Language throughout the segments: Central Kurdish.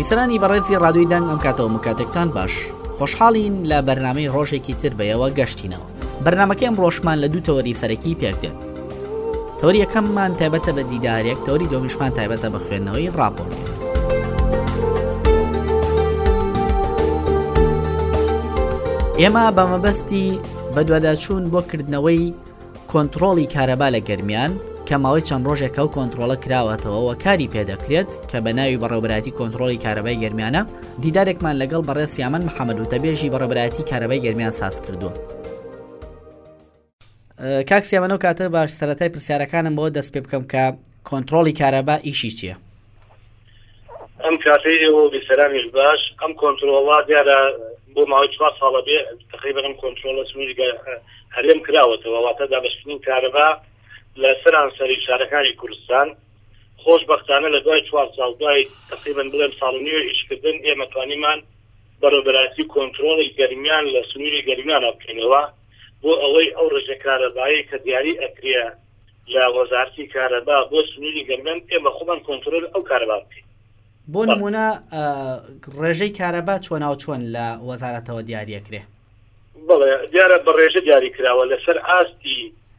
بیسەرانی بەڕێزی ڕادوی دەنگ ئەم کاتەوە مکاتێکتان باش خۆشحاڵین لە بەرنمەی ڕۆژێکی تر بەیەوە گەشتینەوە بەرنامەکەی ئەمڕۆشمان لە دوو تەوەری سەرەکی پێک دێت تەوەری یەکەممان تایبەتە بە دیدارێک تەوەری دۆمیشمان تایبەتە بە خوێندنەوەی ڕاپۆرتێک ئێمە بە مەبەستی بەدواداچوون بۆ کردنەوەی کۆنتترۆڵی کارەبا لە گەرمیان کە ماوەی چەند ڕۆژێکە و کۆنتترۆلە کراوەتەوە و کاری پێدەکرێت کە بە ناوی بەڕێوبراتی کۆنتترۆلی کارەبای گەرمیانە دیدارێکمان لەگەڵ بەڕێز سیامەند محەمەد وتەبێژی بەڕێوەبەرایەتی کارەبای گەرمیان ساز کردووە. کاک سیامەند ئەو کاتە باش سەتای پرسیارەکانم بۆ دەست پێ بکەم کە کۆنتترۆلی کارەبا ئیشی چییە؟ ئەم کاتەی ئێوە بیسەرانیش باش ئەم کۆنتترۆڵا دیارە بۆ ماوەی چوار ساڵە بێ تقریبا ئەم کۆنتترۆلە سنووری هەرێم کراوەتەوە واتە دابشتنی کارەبا لە سەرانسەری شارەکانی کوردستان خۆشبەختانە لە دوای چوار ساڵ، دوای تەقریبەن بڵێم ساڵ و نیوێ ئیشکردن، ئێمە توانیمان بەڕێوەبەرایەتی کۆنترۆڵی گەرمیان لە سنووری گەرمیانەوە بکەینەوە بۆ ئەوەی ئەو ڕێژە کارەبایەی کە دیاری ئەکرێ لە وەزارەتی کارەبا بۆ سنووری گەرمیان، ئێمە خۆمان کۆنترۆلی ئەو کارەبا بکەین. بۆ نموونە ڕێژەی کارەبا چۆناوچۆن لە وەزارەتەوە دیاری ئەکرێ؟ بەڵێ دیارە بە ڕێژە دیاری کراوە لەسەر ئاستی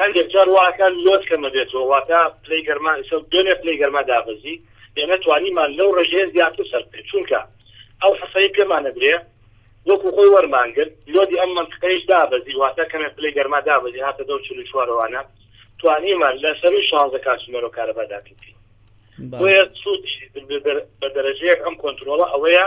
هەندێک جار واکە لۆت کەمە بێتەوە واتا پلەی گەرما ئیسە دوێنێ پلەی گەرما دابەزی ئێ نەتوانیمان لەو ڕێژەیە زیاتر سەر بکەین چونکە ئەو حەسەی پێمانە درێ وەکو خۆی وەرمان گرت لۆدی ئەم مەنتقەیش دابەزی واتا کەمێک پلەی گەرما دابەزی هاتە دەو چل و چوار وانە توانیمان لە سەروی شانزە کاتژمێرۆ کارەبا داکردین بۆیە سوود بە دەرەجەیەک ئەم کۆنترۆڵە ئەوەیە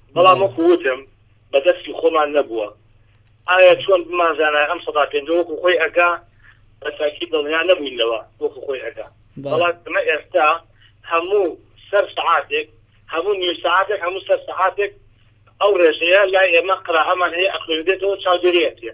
بەڵام وەکو وتم بە دەستی خۆمان نەبووە ئایا چۆن بمانزانایە ئەم سەدا پێنجە وەکو خۆی ئەگا بە تاکید دڵنیا نەبووین لەوە وەکو خۆی ئەگا بەڵام ئەمە ئێستا هەموو سەر سەعاتێک هەموو نیو سەعاتێک هەموو سەر سەعاتێک ئەو ڕێژەیە لای ئێمە قەراغەمان هەیە ئەخوێنرێتەوە چاودێری ئەکرێ.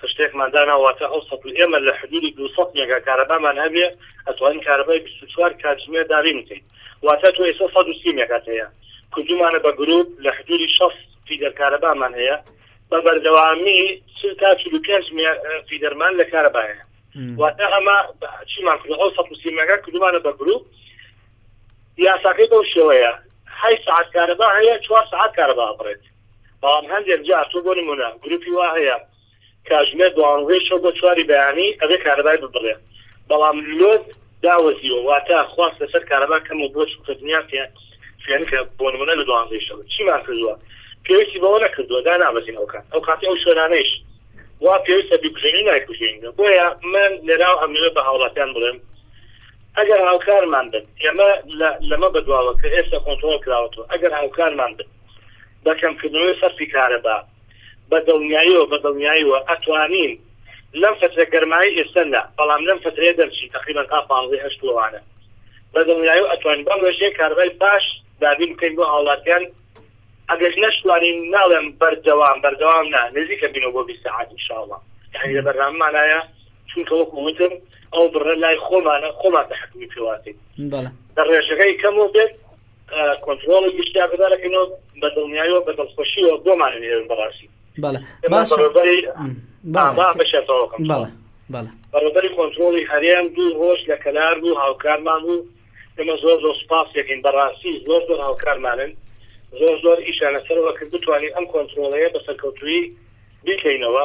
خشتێکمان دانا واتە ئەو سەد و ئێمە لە حدودی دوو سەد مێگا کارەبامان هەبێ ئەتوانین کارەبای بیست و چوار کاتژمێر دابین بکەین واتە تۆ ئێستا سەد و سی مێگات هەیە کردومانە بە گروپ لە حدودی شەست فیدەر کارەبامان هەیە بە بەردەوامی چل تا چل و پێنج فیدەرمان لە کارەبا هەیە واتە ئەمە چیمان کردو ئەو سەد و سی مێگا کردومانە بە گروپ یاساکەی بەو شێوەیە هەشت ساعت کارەبا هەیە چوار ساعت کارەبا ئەبڕێت بەڵام هەندێک جار تۆ بۆ نمونە گروپی وا هەیە کاژمێر دوانزەی شەو بۆ چواری بەیانی ئەبێ کارەبای ببڕێ بەڵام لۆد داوەزیوە واتە خواست لەسەر کارەبا کەمە بۆ چونکە دنیا فێنکە بۆ نمونە لە دوانزەی شەو چیمان کردوە پێویستی بەوە نەکردوە دانابەزین ئەوکات ئەوکاتی ئەو شوێنانەیش وا پێویستە بیکوژێنی نایکوژێنینەوە بۆیە من لێراو ئەمەوێ بە هاوڵاتیان بڵێم ئەگەر هاوکارمان بن ئێمە لەمە بەدواوە کە ئێستا کۆنترۆڵ کراوەتەوە ئەگەر هاوکارمان بن بە کەمکردنەوەی سەرفی کارەبا بە دڵنیایەوە بە دڵنیایەوە ئەتوانین لەم فەترە گەرمایەی ئێستە نا بەڵام لەم فەترەیە دەرچین تەقریبەن تا پانزەی هەشت و ئەوانە بە دڵنیایەوە ئەتوانین بەم ڕێژەیە کارەبای باش دابین بکەین بۆ هاوڵاتیان ئەگەر نەشتوانین ناڵێم بەردەوام بەردەوام نا نزیکە بینەوە بۆ بیست سەعات ان شاء اللە یانی لە بەرنامەمانایە چونکە وەکو وتم ئەو بڕە لای خۆمانە خۆمان تەحەکومی پێواتین بەڵێ لە ڕێژەکەی کەمەوە بێت کۆنترۆڵێکی شتیان پێدا دەکەین و بە دڵنیایی و بە دڵخۆشیەوە بۆمان هەنێرن بەڕاستی بەڵێ باشە بەڕێوەبەری بەڵێ ئاوا بەشیان تەواو بکەم بەڵێ تەواو. بەڵێ بەڕێوەبەری کۆنترۆڵی هەرێم دوو ڕۆژ لە کەلار بوو هاوکارمان بوو ئێمە زۆر زۆر سوپاسی دەکەین بەڕاستی زۆر زۆر هاوکارمانن زۆر زۆر ئیشیان لەسەرەوە کرد بتوانین ئەم کۆنترۆڵەیە بە سەرکەوتوویی بیکەینەوە.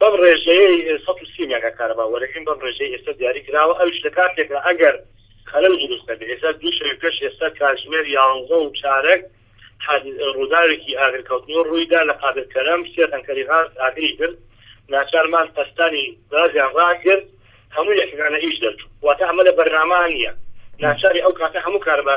بەم ڕێژەیەی سەد و سی مێگا کارەبا وەرەگرین بەم ڕێژەی ئێستا دیاری کراوە ئەویش لە کاتێکا ئەگەر خەلەل دروست نەبێ ئێستا دوو شەوی پێش ئێستا کاتژمێر یانزە و چارەک حاد ڕووداوێکی ئاگر کەوتنەوە ڕوویدا لە قادر کەرەم سێ تەنکەری غاز ئاگری گرت ناچارمان پەستانی غازیان ڕاگرت هەموو یەکەکان لە ئیش دەرچوو واتە ئەمە لە بەرنامە نیە ناچاری ئەو کاتە هەموو کارەبا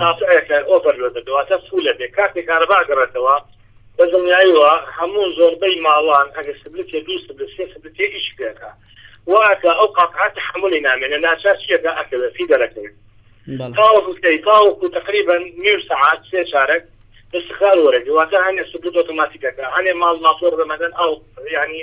قاتعێکە ئۆڤەر لۆدە دەواتە فولە بێ کاتێک کارەبا ئەگەڕێتەوە بە دڵنیایەوە هەموو زۆربەی ماڵان ئەگەر سبلتێ دوو سبلت سێ سبلت هەیە ئیشی پێ ئەکا وا ئەکا ئەو قاتعە تەحەمولی نامێنێ ناچار چی ئەکا ئەکەوێ فیدەر ئەکەوێ تاوەکو کەی تاوەکو تەقریبا نیو سەعات سێ چارەک ئیستقرار وەرەگرێ واتە هەنێ سبلت ئۆتۆماتیک ئەکا هەنێ ماڵ ماتۆڕ دەمەدەن ئاو یانی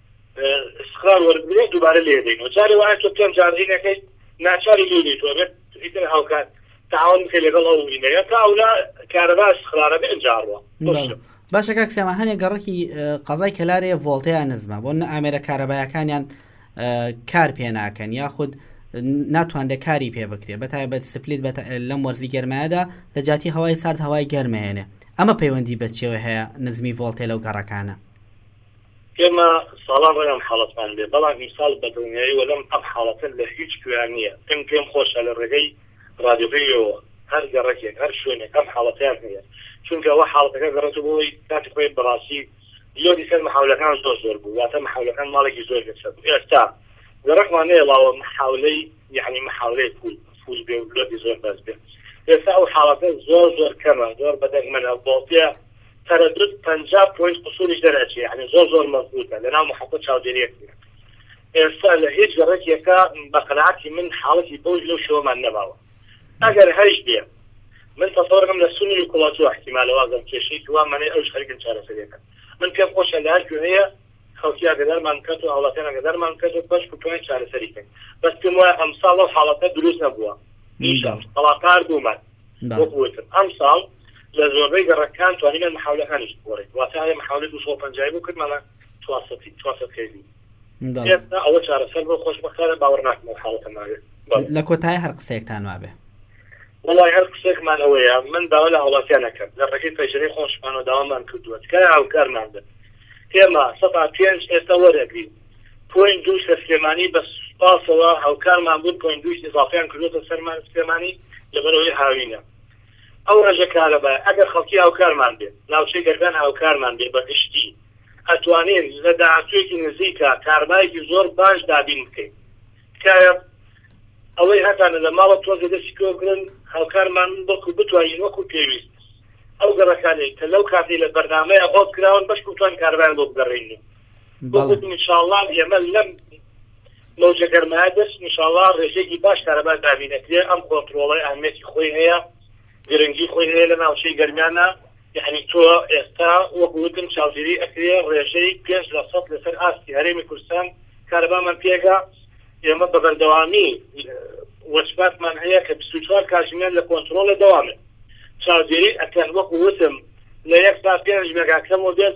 سکران وەربگرێت دووبارە لێ دەین و جارێ وایە تۆ پێنج جار هینەکەیت ناچاری لێ دەیت و ئەبێت ئیتر هاوکات تاون بکەیت لەگەڵ ئەو هینە یا تا ئەولا کارەبا سکرانە بنجاڕوە بەڵێ باشە کاک سیاما هەنێ گەڕەکی قەزای کەلارێ ڤۆڵتەیان نزمە بۆ نە ئامێرە کارەبایەکانیان کار پێ ناکەن یاخود ناتوان لە کاری پێ بکرێ بە تایبەت سپلیت لەم وەرزی گەرمایەدا لە جاتی هەوای سارد هەوای گەرمێنێ ئەمە پەیوەندی بەچێوە هەیە نزمی ڤۆڵتێ لەو گەڕەکانە ئێمە ساڵان ڕێ ئەم حاڵەتمان بێ بەڵام ئیمساڵ بە دڵنیایی وەلەم ئەم حاڵەتە لە هیچ کوێا نییە ئێم پێم خۆشە لە ڕێگەی ڕادیۆکەی ئێوە هەر گەڕەکێک هەر شوێنێک ئەم حاڵەتەیان هەیە چونکە ئەوە حاڵەتەکە گەڕێتە بۆ ئەوەی کاتی خۆی بە ڕاستی لۆدی سەر مەحەولەکان زۆر زۆر بوو واتە مەحەولەکان ماڵێکی زۆر لەسەر بوو ئێستا گەڕەکمان هەیە ڵاوە مەحاولەی یەعنی مەحاولەی فول فول بێ و لۆدی زۆر بەرز بێ ئێستا ئەو حاڵەتە زۆر زۆر کەمە زۆر بەدەگمەنە ڤۆڵتێ تەرەدود پەنجا پۆینت قسوریش دەرئەچێ یەعنی زۆر زۆر مەزبوتە لەناو محەبە چاودێریەک نیە ئێستا لە هیچ گەڕەکێکا بە قەناعەتی من حاڵەتی بەوج لەو شێوەمان نەماوە ئەگەر هەیش بێ من تەسەوەرەکەم لە سونی و کوڵاتوە ئیحتیمالە وازم کێشەی کوا مەنێ ئەوش خەریکن چارەسەری ئەکەن من پێم خۆشە لە هەر کوێیە خەڵکی ئاگەدارمان بکات و هاوڵاتیان ئاگەدارمان بکات و بەشکو توانین چارەسەری کەین بەس پێم وایە ئەمساڵ ئەو حاڵەتە دروست نەبووە نیشە بەڵا پار بوومان. وەکو وتم ئەمساڵ لە زۆربەی گەڕەکان توانیمان محاولەکانیش بگۆڕین واتە ئەوێ محاولەی دوو سەد و پەنجا ی بۆ کردمانە چوار سەد ی چوار سەد کەی بوو ئێستا ئەوە چارەسەر بوو خۆشبەختانە باوەڕناکەم ئەو حاڵەتە مابێت. لە کۆتایی هەر قسەیەکتان مابێ. وەڵای هەر قسەکمان ئەوەیە من داوا لە هاوڵاتیان ئەکەم لە ڕێگەی پەنجەرەی خۆشمانەوە داوامان کردووە تکایە هاوکارمان بن ئێمە سەتا پێنج ئێستا وەرئەگرین، پۆینت دووش لە سلێمانی بە سوپاسەوە هاوکارمان بوون پۆینت دووش ئیزافیان کردۆتە سەرمان سلێمانی لەبەرەوەی هاوینە ئەو ڕێژە کارەبای ئەگەر خەڵکی هاوکارمان بێت ناوچەی دەربەن هاوکارمان بێت بە گشتی ئەتوانین لە داهاتوویەکی نزیکە کاربایەکی زۆر باش دابین بکەین تکایە ئەوەی هەتانە لە ماڵە تۆزی دەستی پێ بگرن هاوکارمان بەڵکو بتوانین وەکو پێویست ئەو گەڕەکانی کە لەو کاتی لە بەرنمەیە ئۆپ کراون بەشکوتوان کاربیان بۆ بگەڕین بەڵێ انشاءاللە ئێمە لەم مەوجە گەرمایە دەچین انشاءاللە ڕێژەیەکی باش کارەبا دابین ئەکرێ ئەم کۆنتڕۆڵەی ئەهمیەتی خۆی هەیە گرنگی خۆی هەیە لە ناوچەی گەرمیانە یەعنی تۆ ئێستا وەک وتم چاودێری ئەکرێ ڕێژەی پێنج لە سەد لەسەر ئاستی هەرێمی کوردستان کارەبامان پێگا ئێمە بە بەردەوامی وەچباتمان هەیە کە بیست و چوار کاتژمێر لە کۆنتڕۆڵە دەوامن چاودێری ئەکەن وەک وتم لە یەک سات پێنج مێگا کەمەوە بێت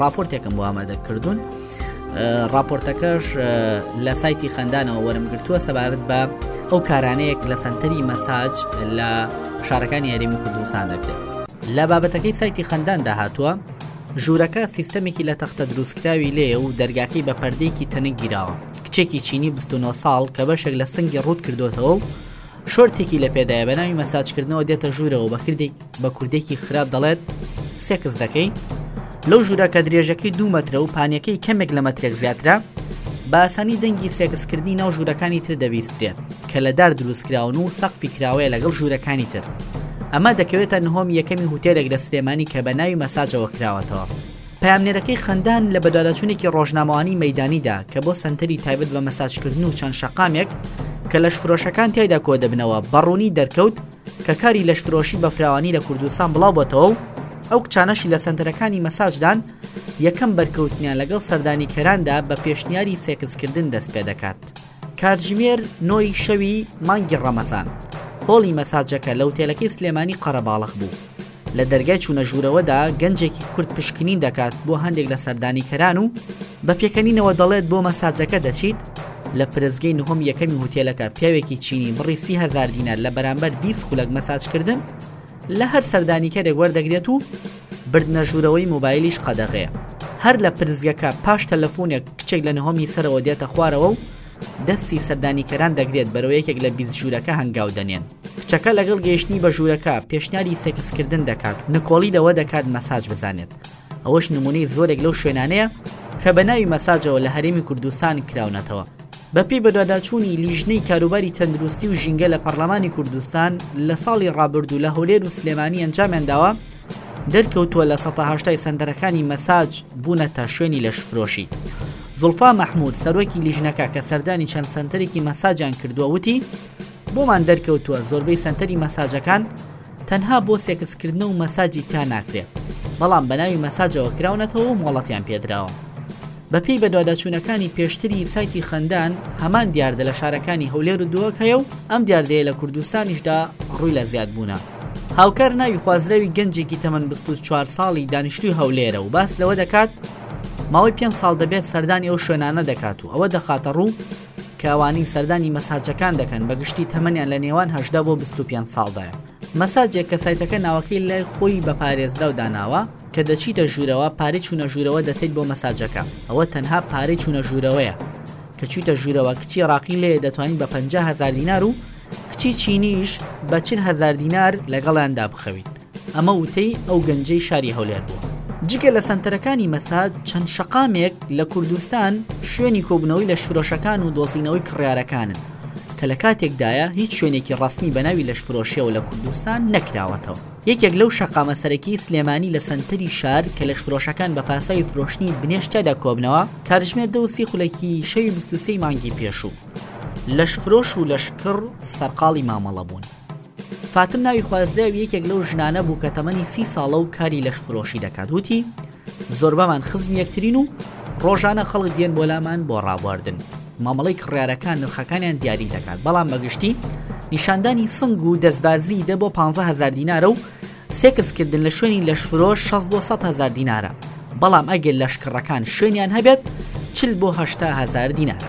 ڕاپۆرتێکم بۆ ئامادە کردوون ڕاپۆرتەکەش لە سایتی خەندانەوە وەرم گرتووە سەبارەت بە ئەو کارانەیەک لە سەنتەری مەساج لە شارەکانی هەرێمی کوردستان دەکرێت لە بابەتەکەی سایتی خەنداندا هاتووە ژوورەکە سیستەمێکی لە تەختە دروستکراوی لێ و دەرگاکەی بە پەردێکی تەنک گیراوە کچێکی چینی 29 ساڵ کە بەشێک لە سنگی ڕوت کردوێتەوە و شۆرتێکی لە پێدایە بە ناوی مەساجکردنەوە دێتە ژوورەوە بەکردێک بە کوردێکی خراپ دەڵێت سێکس دەکەی؟ لەو ژوورە کە درێژەکەی دوو مەترە و پانیەکەی کەمێک لە مەترێک زیاترە بە ئاسانی دەنگی سێکسکردنی ناو ژوورەکانی تر دەبیسترێت کە لە دار دروستکراون و سەقفی کراوەیە لەگەڵ ژوورەکانی تر ئەمە دەکەوێتە نهۆمی یەکەمی هوتێلێک لە سلێمانی کە بە ناوی مەساجەوە کراوەتەوە پەیامنێرەکەی خەندان لە بەدواداچوونێکی ڕۆژنامەوانی مەدانیدا کە بۆ سەنتەری تایبەت بە مەساجکردن و چەند شەقامێک کە لەش فرۆشەکان تایدا کۆدەبنەوە بەڕوونی دەرکەوت کە کاری لەشفرۆشی بەفراوانی لە کوردستان بڵاوبۆتەوە و ئەو کچانەشی لە سەنتەرەکانی مەساجدان یەکەم بەرکەوتنیان لەگەڵ سەردانیکەراندا بە پێشنیاری سێکسکردن دەستپێدەکات. کاتژمێر نۆ ی شەوی مانگی ڕەمەزان هۆڵی مەساجەکە لە وتێلەکەی سلێمانی قەرەباڵغ بوو. لە دەرگای چوونە ژوورەوەدا گەنجێکی کورد پشکنین دەکات بۆ هەندێک لە سەردانیکەران و بە پێکەنینەوە دەڵێت بۆ مەساجەکە دەچیت لە پرسگەی نهۆمی یەکەمی هوتێلەکە پیاوێکی چینی بڕی سی هزار دینار لە بەرامبەر 20 خولەک مەساجکردن لە هەر سەردانیکەرێک وەردەگرێت و بردنە ژوورەوەی مۆبایلیش قەدەغەیە هەر لە پرسگەکە پاش تەلەفۆنێک کچێک لە نهۆمی سەرەوە دێتە خوارەوە و دەستی سەردانیکەران دەگرێت بەرەوە یەکێک لە بیست ژوورەکە هەنگاو دەنێن کچەکە لەگەڵ گەیشتنی بە ژوورەکە پێشنیاری سێکس کردن دەکات و نکۆڵی لەوە دەکات مەساج بزانێت، ئەوەش نموونەی زۆرێک لەو شوێنانەیە کە بە ناوی مەساجەوە لە هەرێمی کوردستان کراونەتەوە. بەپێی بەدواداچوونی لیژنەی کاروباری تەندروستی و ژینگە لە پەڕلەمانی کوردستان لە ساڵی ڕابردوو لە هەولێر و سلێمانی ئەنجامیان داوە، دەرکەوتووە لە سەتا هەشتای سەنتەرەکانی مەساج بوونەتە شوێنی لەشفرۆشی. زوڵفا مەحموود، سەرۆکی لیژنەکە کە سەردانی چەند سەنتەرێکی مەساجیان کردووە وتی، بۆمان دەرکەوتووە زۆربەی سەنتەری مەساجەکان تەنها بۆ سێکس کردنە و مەساجی تیا ناکرێ بەڵام بەناوی مەساجەوە کراونەتەوە و مۆڵەتیان پێدراوە بەپێی بەدواداچوونەکانی پێشتری سایتی خەندان هەمان دیاردە لە شارەکانی هەولێر و دهۆک هەیە و ئەم دیاردەیە لە کوردستانیشدا ڕووی لە زیادبوونە هاوکار ناوی خوازراوی گەنجێکی تەمەن 24 ساڵی دانیشتوی هەولێرە و باس لەوە دەکات ماوەی پێنج ساڵ دەبێت سەردانی ئەو شوێنانە دەکات و ئەوە دەخاتە ڕوو کە ئەوانەی سەردانی مەساجەکان دەکەن بە گشتی تەمەنیان لە نێوان هەژدە بۆ بیست و پێنج ساڵدایە. مەساجێک کە سایتەکە ناوەکەی لای خۆی بە پارێزراو داناوە، کە دەچیتە ژوورەوە پارەی چوونە ژوورەوە دەتەیت بۆ مەساجەکە، ئەوە تەنها پارەی چوونە ژوورەوەیە، کە چویتە ژوورەوە کچی عراقی لێێ دەتوانیت بە پەنجا هەزار دینار و کچی چینیش بە چل هەزار دینار لەگەڵیاندا بخەویت. ئەمە وتەی ئەو گەنجەی شاری هەولێر بوو. جگە لە سەنتەرەکانی مەساد، چەند شەقامێک لە کوردستان شوێنی کۆبوونەوەی لەشفرۆشەکان و دۆزینەوەی کڕیارەکانن، کە لە کاتێکدایە هیچ شوێنێکی ڕەسمی بە ناوی لەشفرۆشییەوە لە کوردستان نەکراوەتەوە. یەکێک لەو شەقامە سەرەکیی سلێمانی لە سەنتەری شار کە لەشفرۆشەکان بە پاساوی فرۆشتنی بنێش تیادا کۆبنەوە، کاتژمێر دە و سی خولەکی شەوی بیست و سێ ی مانگی پێشوو، لەشفرۆش و لەشکڕ سەرقاڵی مامەڵە بوون. فاتن ناوی خوازراوی یەکێک لەو ژنانە بوو کە تەمەنی سی ساڵە و کاری لەشفرۆشی دەکات، وتی، زۆربەمان خزمی یەکترین و ڕۆژانە خەڵک دێن بۆ لامان بۆ ڕابواردن، مامەڵەی کڕیارەکان نرخەکانیان دیاری دەکات، بەڵام بە گشتی نیشاندانی سنگ و دەستبازی دە بۆ پانزە هەزار دینارە و سێکس کردن لە شوێنی لەشفرۆش شەست بۆ سەد هەزار دینارە، بەڵام ئەگەر لەشکڕەکان شوێنیان هەبێت چل بۆ هەشتا هەزار دینارە.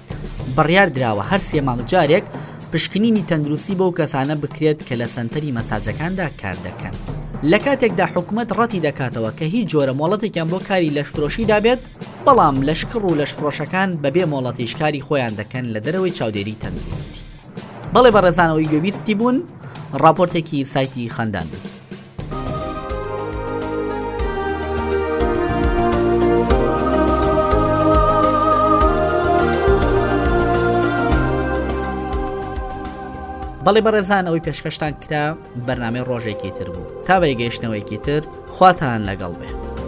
بڕیاردراوە هەر سێ مانگ جارێک پشکنینی تەندروستی بەو کەسانە بکرێت کە لە سەنتەری مەساجەکاندا کاردەکەن، لە کاتێکدا حکومەت ڕەتیدەکاتەوە کە هیچ جۆرە مۆڵەتێکیان بۆ کاری لەشفرۆشیدا بێت، بەڵام لەشکڕ و لەشفرۆشەکان بەبێ مۆڵەتیش کاری خۆیان دەکەن لە دەرەوەی چاودێری تەندروستی. بەڵێ بەڕێزانەوەی گوێبیستی بوون ڕاپۆرتێکی سایتی خاندان بوو. بەڵی بەڕێزان ئەوەی پێشکەشتان کرا بەرنمەی ڕۆژێکی تر بوو تا بەیگەیشتنەوەیکی تر خواتان لەگەڵ بێ.